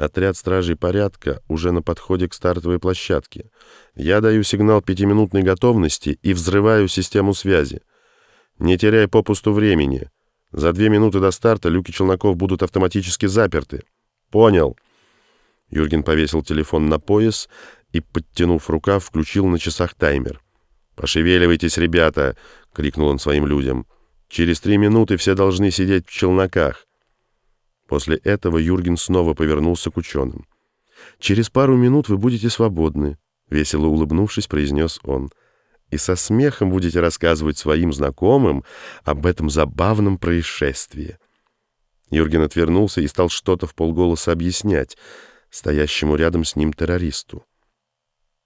Отряд стражей порядка уже на подходе к стартовой площадке. Я даю сигнал пятиминутной готовности и взрываю систему связи. Не теряй попусту времени. За две минуты до старта люки челноков будут автоматически заперты. Понял. Юрген повесил телефон на пояс и, подтянув рукав, включил на часах таймер. «Пошевеливайтесь, ребята!» — крикнул он своим людям. «Через три минуты все должны сидеть в челноках». После этого Юрген снова повернулся к ученым. «Через пару минут вы будете свободны», — весело улыбнувшись, произнес он. «И со смехом будете рассказывать своим знакомым об этом забавном происшествии». Юрген отвернулся и стал что-то в полголоса объяснять стоящему рядом с ним террористу.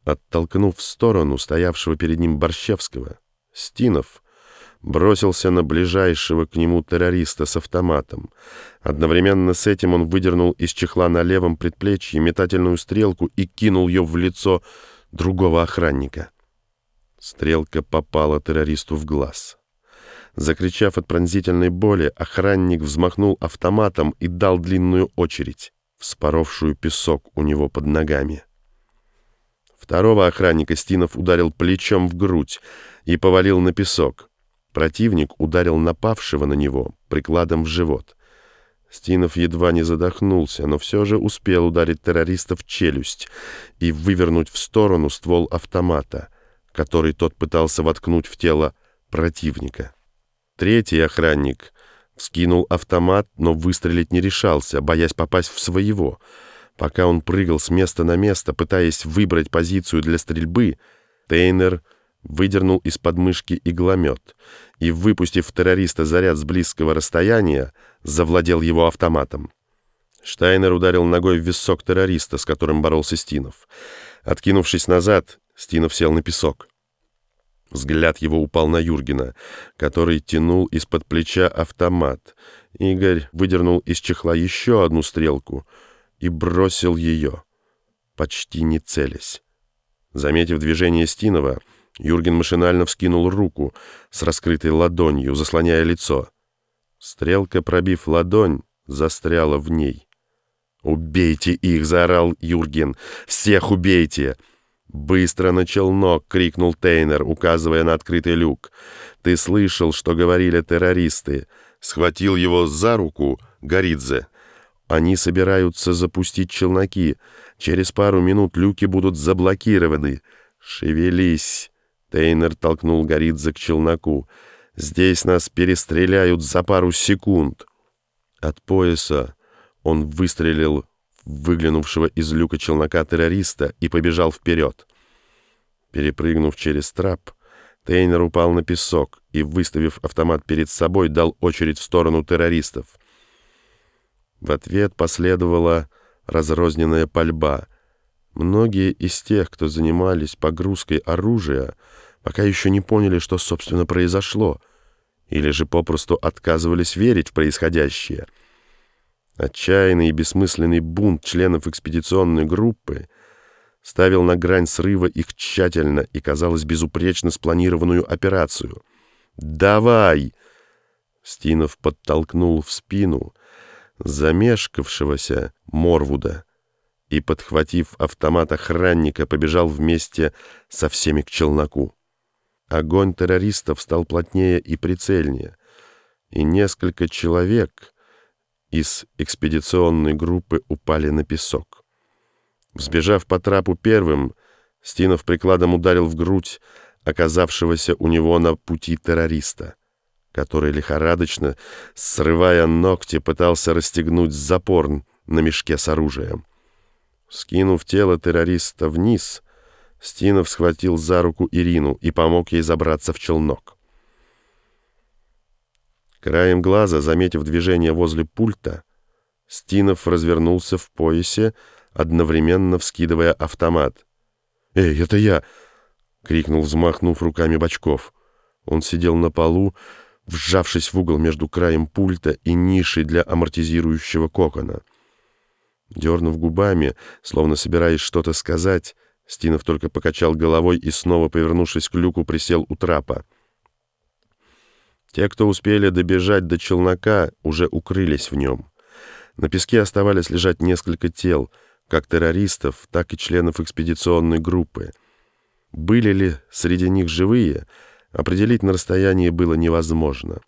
Оттолкнув в сторону стоявшего перед ним Борщевского, Стинов бросился на ближайшего к нему террориста с автоматом. Одновременно с этим он выдернул из чехла на левом предплечье метательную стрелку и кинул ее в лицо другого охранника. Стрелка попала террористу в глаз. Закричав от пронзительной боли, охранник взмахнул автоматом и дал длинную очередь, вспоровшую песок у него под ногами. Второго охранника Стинов ударил плечом в грудь и повалил на песок. Противник ударил напавшего на него прикладом в живот. Стинов едва не задохнулся, но все же успел ударить террориста в челюсть и вывернуть в сторону ствол автомата, который тот пытался воткнуть в тело противника. Третий охранник вскинул автомат, но выстрелить не решался, боясь попасть в своего — Пока он прыгал с места на место, пытаясь выбрать позицию для стрельбы, Тейнер выдернул из подмышки игломет и, выпустив террориста заряд с близкого расстояния, завладел его автоматом. Штайнер ударил ногой в висок террориста, с которым боролся Стинов. Откинувшись назад, Стинов сел на песок. Взгляд его упал на Юргена, который тянул из-под плеча автомат. Игорь выдернул из чехла еще одну стрелку — и бросил ее, почти не целясь. Заметив движение Стинова, Юрген машинально вскинул руку с раскрытой ладонью, заслоняя лицо. Стрелка, пробив ладонь, застряла в ней. «Убейте их!» — заорал Юрген. «Всех убейте!» «Быстро на челнок!» — крикнул Тейнер, указывая на открытый люк. «Ты слышал, что говорили террористы?» Схватил его за руку Горидзе. Они собираются запустить челноки. Через пару минут люки будут заблокированы. Шевелись!» Тейнер толкнул Горидзе к челноку. «Здесь нас перестреляют за пару секунд». От пояса он выстрелил выглянувшего из люка челнока террориста и побежал вперед. Перепрыгнув через трап, Тейнер упал на песок и, выставив автомат перед собой, дал очередь в сторону террористов. В ответ последовала разрозненная пальба. Многие из тех, кто занимались погрузкой оружия, пока еще не поняли, что, собственно, произошло, или же попросту отказывались верить в происходящее. Отчаянный и бессмысленный бунт членов экспедиционной группы ставил на грань срыва их тщательно и, казалось, безупречно спланированную операцию. «Давай!» Стинов подтолкнул в спину — замешкавшегося Морвуда и, подхватив автомат охранника, побежал вместе со всеми к челноку. Огонь террористов стал плотнее и прицельнее, и несколько человек из экспедиционной группы упали на песок. Взбежав по трапу первым, Стинов прикладом ударил в грудь оказавшегося у него на пути террориста — который лихорадочно, срывая ногти, пытался расстегнуть запор на мешке с оружием. Скинув тело террориста вниз, Стинов схватил за руку Ирину и помог ей забраться в челнок. Краем глаза, заметив движение возле пульта, Стинов развернулся в поясе, одновременно вскидывая автомат. «Эй, это я!» — крикнул, взмахнув руками Бочков. Он сидел на полу, вжавшись в угол между краем пульта и нишей для амортизирующего кокона. Дернув губами, словно собираясь что-то сказать, Стинов только покачал головой и, снова повернувшись к люку, присел у трапа. Те, кто успели добежать до челнока, уже укрылись в нем. На песке оставались лежать несколько тел, как террористов, так и членов экспедиционной группы. Были ли среди них живые, определить на расстоянии было невозможно.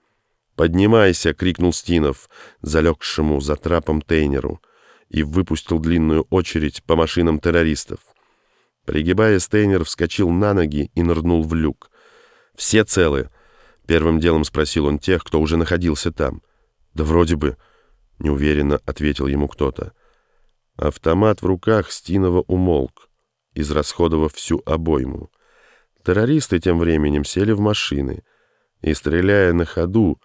«Поднимайся!» — крикнул Стинов, залегшему за трапом Тейнеру, и выпустил длинную очередь по машинам террористов. Пригибаясь, Тейнер вскочил на ноги и нырнул в люк. «Все целы?» — первым делом спросил он тех, кто уже находился там. «Да вроде бы», — неуверенно ответил ему кто-то. Автомат в руках Стинова умолк, израсходовав всю обойму. Террористы тем временем сели в машины и, стреляя на ходу,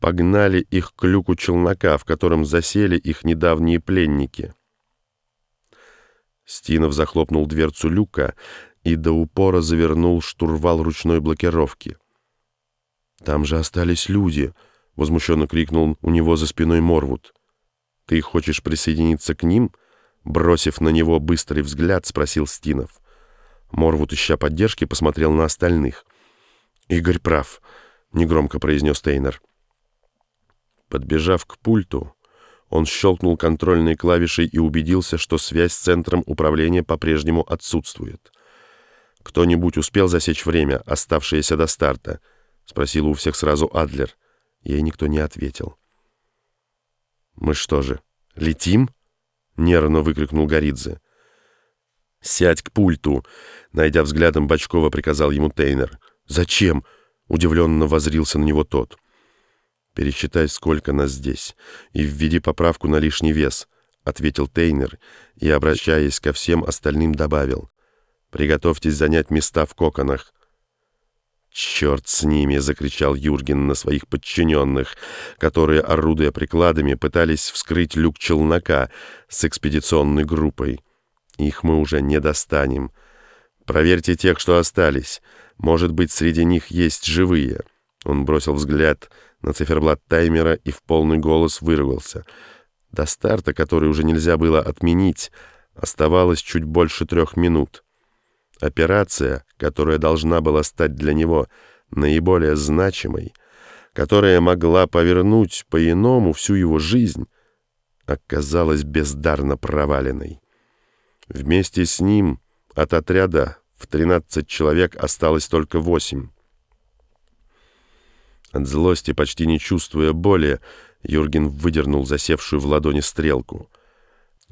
погнали их к люку челнока, в котором засели их недавние пленники. Стинов захлопнул дверцу люка и до упора завернул штурвал ручной блокировки. «Там же остались люди!» — возмущенно крикнул у него за спиной Морвуд. «Ты хочешь присоединиться к ним?» Бросив на него быстрый взгляд, спросил Стинов. Морвуд, ища поддержки, посмотрел на остальных. «Игорь прав», — негромко произнес Тейнер. Подбежав к пульту, он щелкнул контрольной клавишей и убедился, что связь с центром управления по-прежнему отсутствует. «Кто-нибудь успел засечь время, оставшееся до старта?» — спросил у всех сразу Адлер. Ей никто не ответил. «Мы что же, летим?» — нервно выкрикнул Горидзе. «Сядь к пульту!» — найдя взглядом Бочкова, приказал ему Тейнер. «Зачем?» — удивленно возрился на него тот. «Пересчитай, сколько нас здесь, и введи поправку на лишний вес», — ответил Тейнер и, обращаясь ко всем остальным, добавил. «Приготовьтесь занять места в коконах». «Черт с ними!» — закричал Юрген на своих подчиненных, которые, орудуя прикладами, пытались вскрыть люк челнока с экспедиционной группой. «Их мы уже не достанем. Проверьте тех, что остались. Может быть, среди них есть живые». Он бросил взгляд на циферблат таймера и в полный голос выругался. До старта, который уже нельзя было отменить, оставалось чуть больше трех минут. Операция, которая должна была стать для него наиболее значимой, которая могла повернуть по-иному всю его жизнь, оказалась бездарно проваленной. Вместе с ним от отряда в 13 человек осталось только восемь. От злости, почти не чувствуя боли, Юрген выдернул засевшую в ладони стрелку.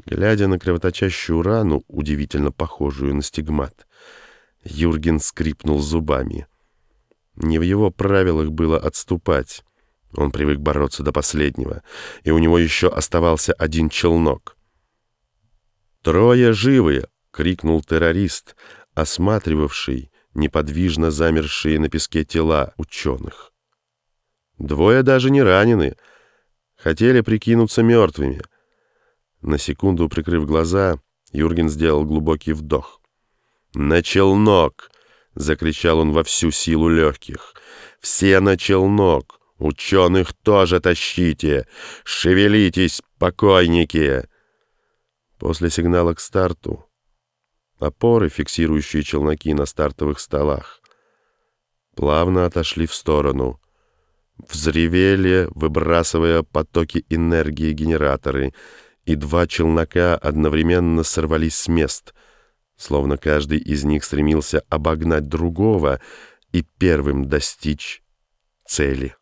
Глядя на кровоточащую рану, удивительно похожую на стигмат, Юрген скрипнул зубами. Не в его правилах было отступать. Он привык бороться до последнего, и у него еще оставался один челнок. «Трое живые!» — крикнул террорист, осматривавший неподвижно замершие на песке тела ученых. Двое даже не ранены. Хотели прикинуться мертвыми. На секунду прикрыв глаза, Юрген сделал глубокий вдох. «На челнок!» — закричал он во всю силу легких. «Все на челнок! Ученых тоже тащите! Шевелитесь, покойники!» После сигнала к старту опоры, фиксирующие челноки на стартовых столах, плавно отошли в сторону — Взревели, выбрасывая потоки энергии генераторы, и два челнока одновременно сорвались с мест, словно каждый из них стремился обогнать другого и первым достичь цели.